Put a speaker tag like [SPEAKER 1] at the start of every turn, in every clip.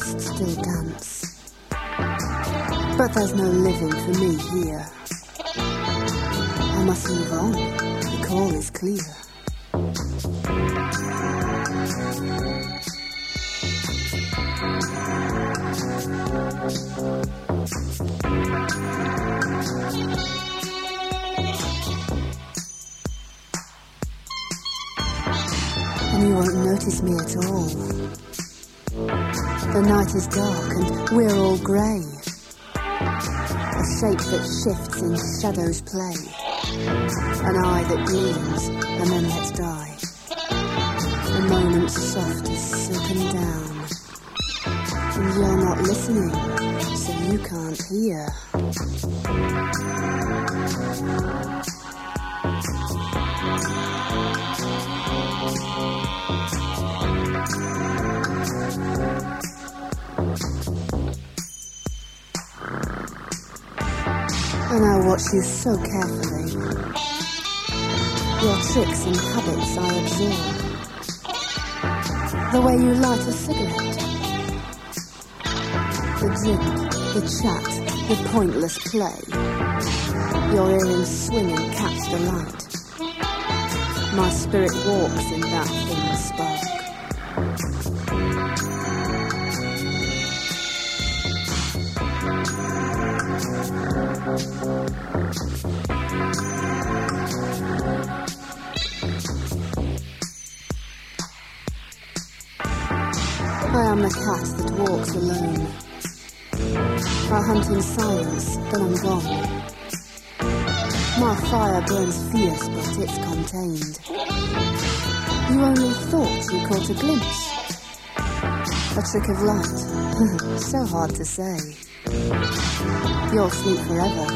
[SPEAKER 1] must still dance. But there's no living for me here. I must move on. The call is clear. And you won't notice me at all. The night is dark and we're all grey. A shape that shifts in shadows play. An eye that gleams and then lets die. A moment soft as silken down. And you're not listening, so you can't hear. And I watch you so carefully. Your tricks and habits I observe. The way you light a cigarette. The drink, the chat, the pointless play. Your earrings swing and catch the light. My spirit walks in that I am the cat that walks alone. I hunt in silence, then I'm gone. My fire burns fierce, but it's contained. You only thought you caught a glimpse. A trick of light, so hard to say. You'll sleep forever,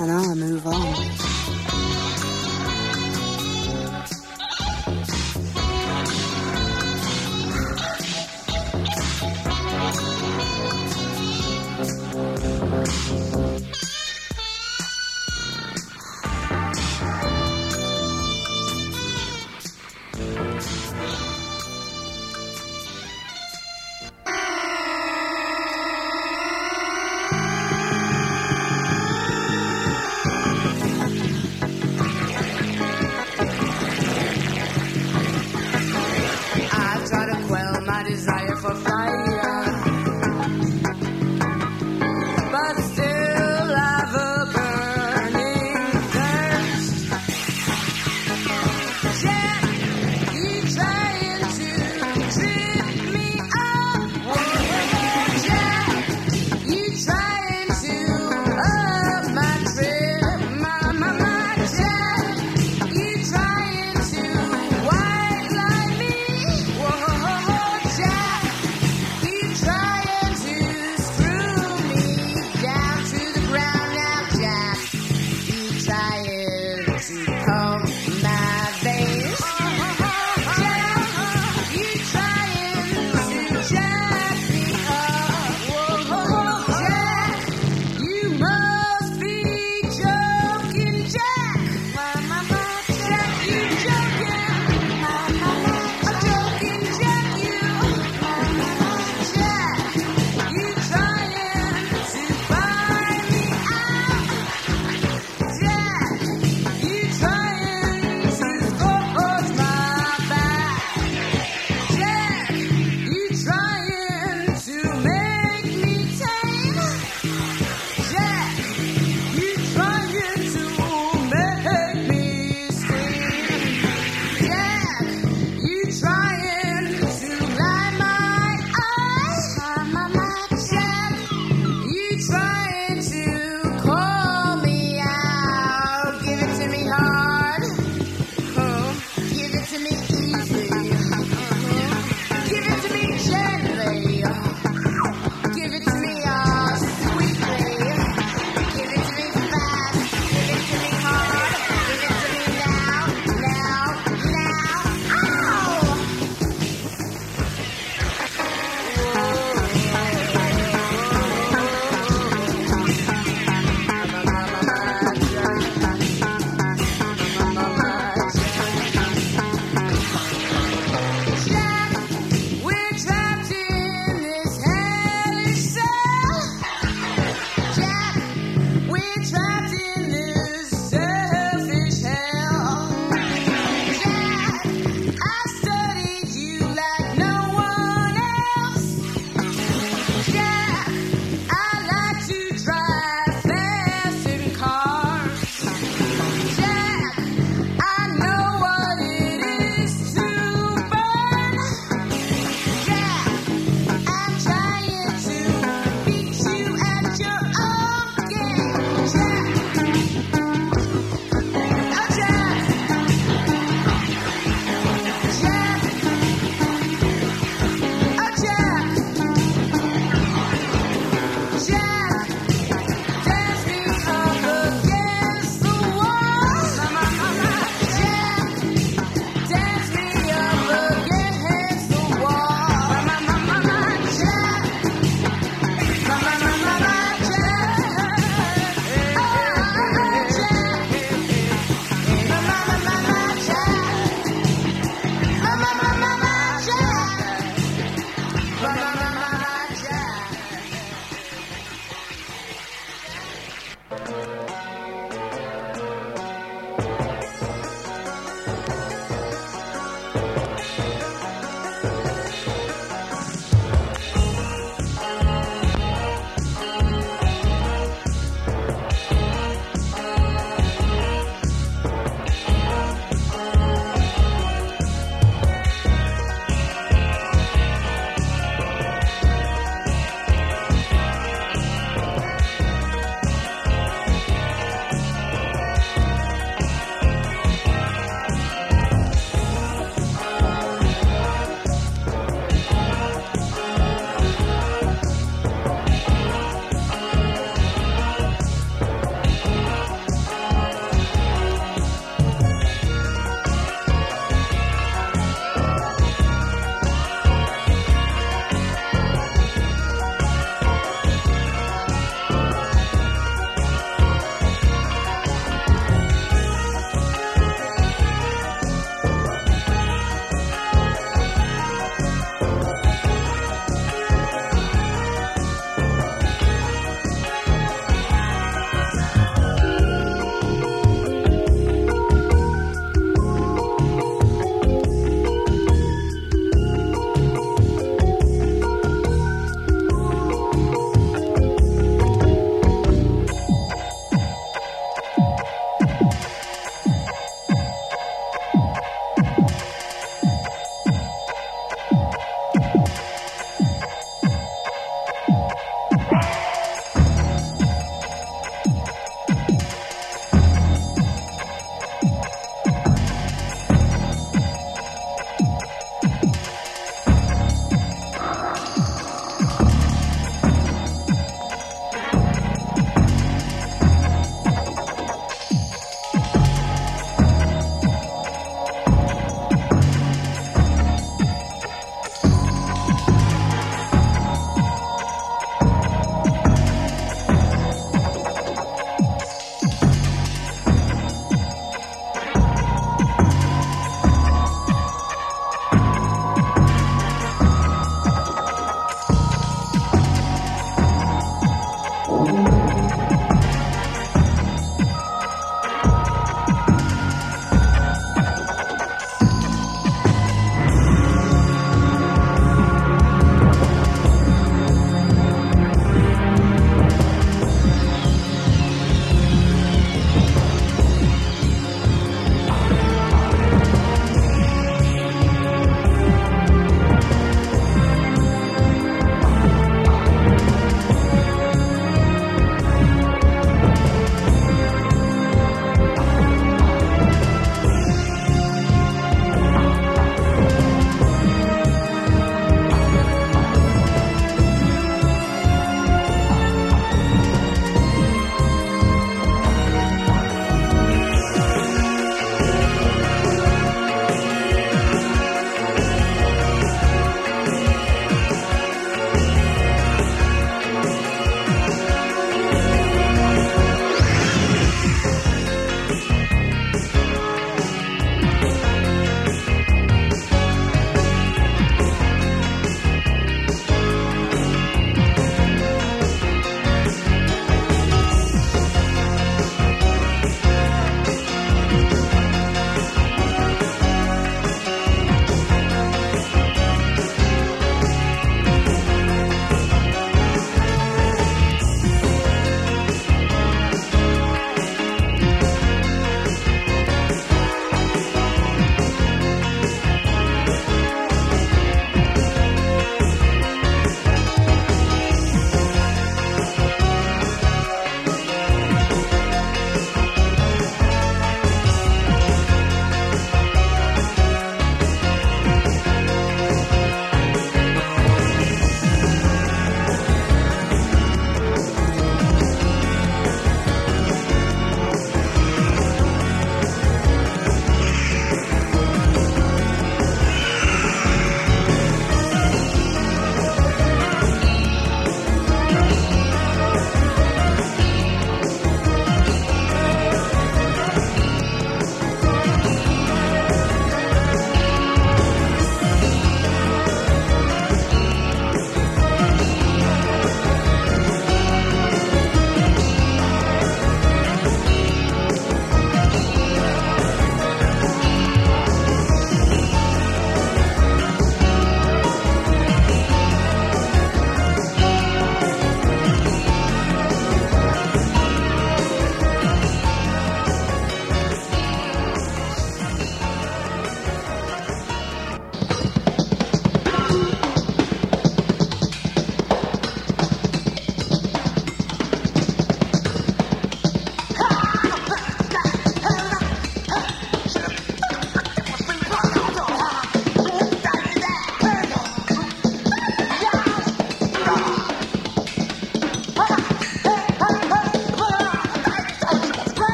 [SPEAKER 1] and I'll move on.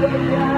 [SPEAKER 2] Yeah.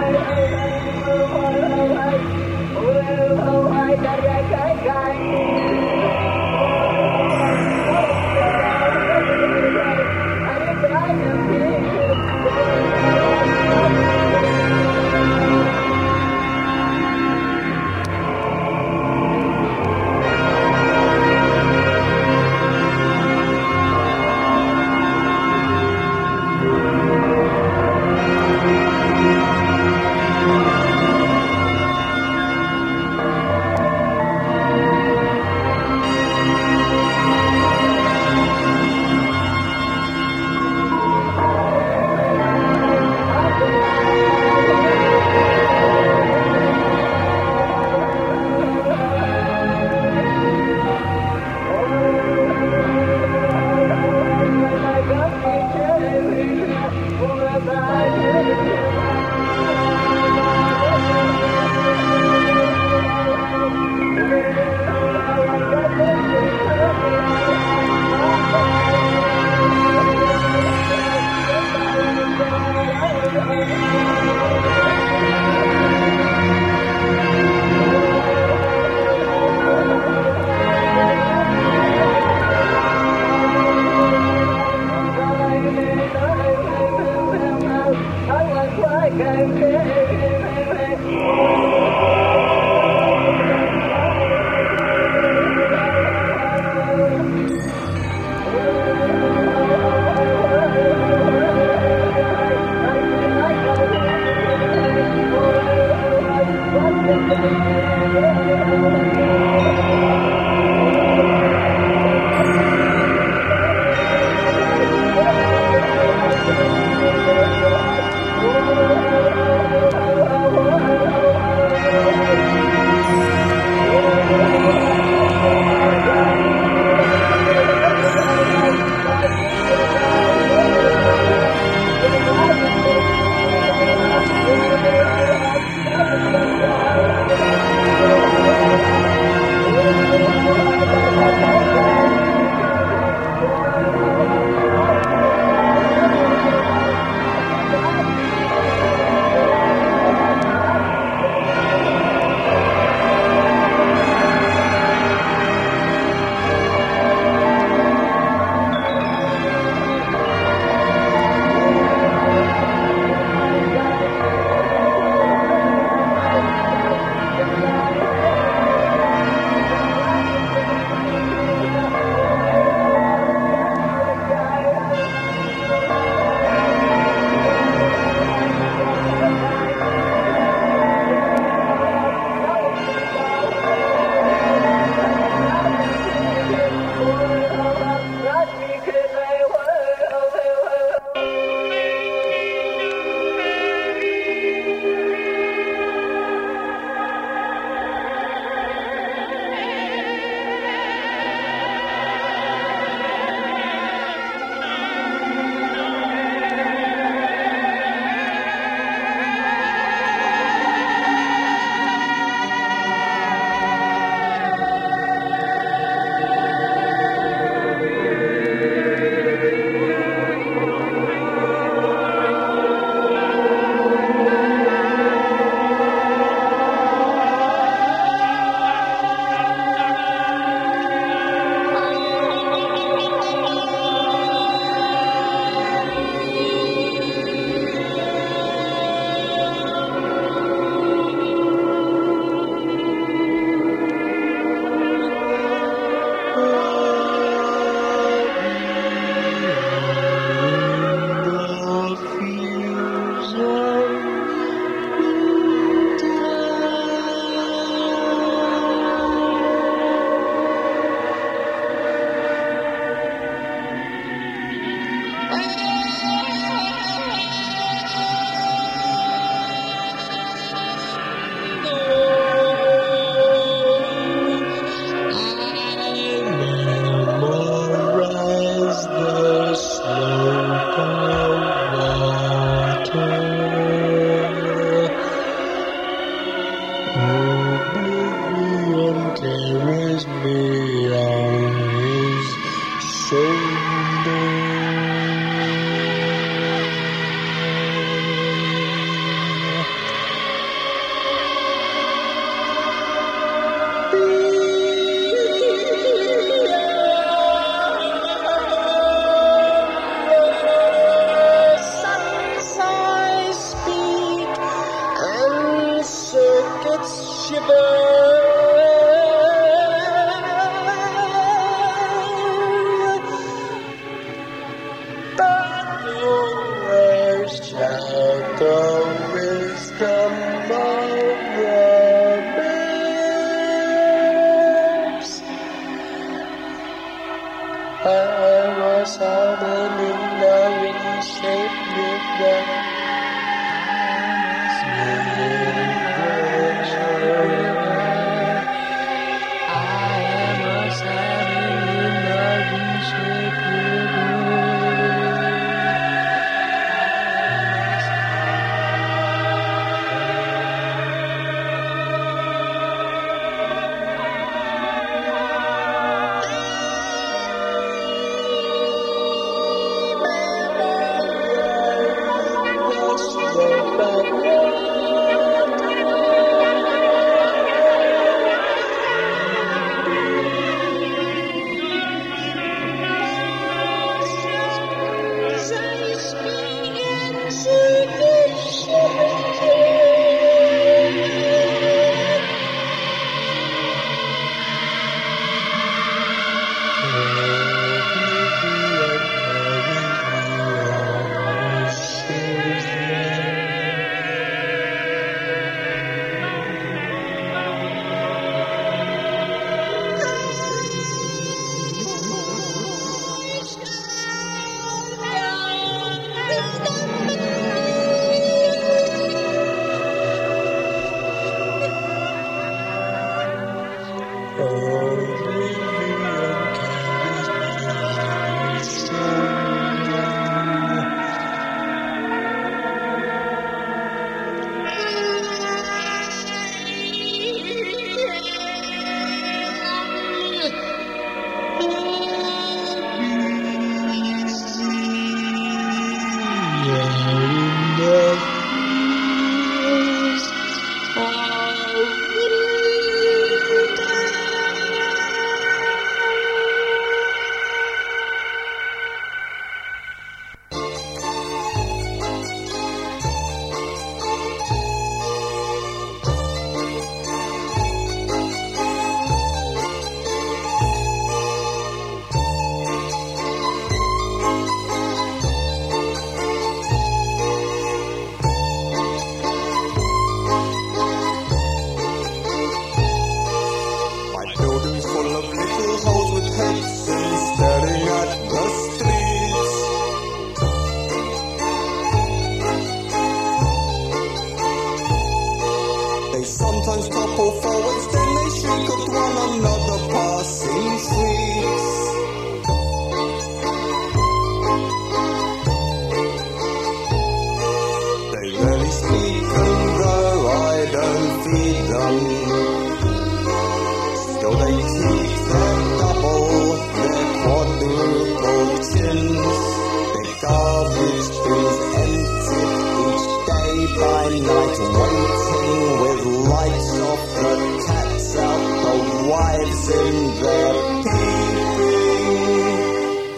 [SPEAKER 3] Garbage bins emptied each day by night, waiting with lights off the cats out, the wives in their peeping.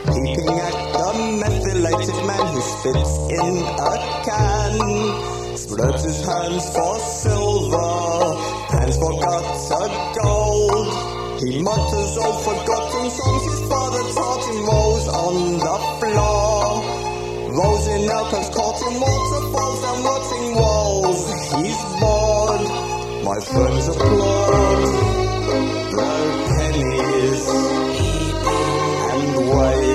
[SPEAKER 3] Peeping at the methylated man who spits in a can. Spreads his hands for silver, hands for guts of gold. He mutters old forgotten songs his father taught him, rolls on the floor. Rosen up has caught in waterfalls and rotting walls. He's bored, my friends applaud. Blow pennies and waves.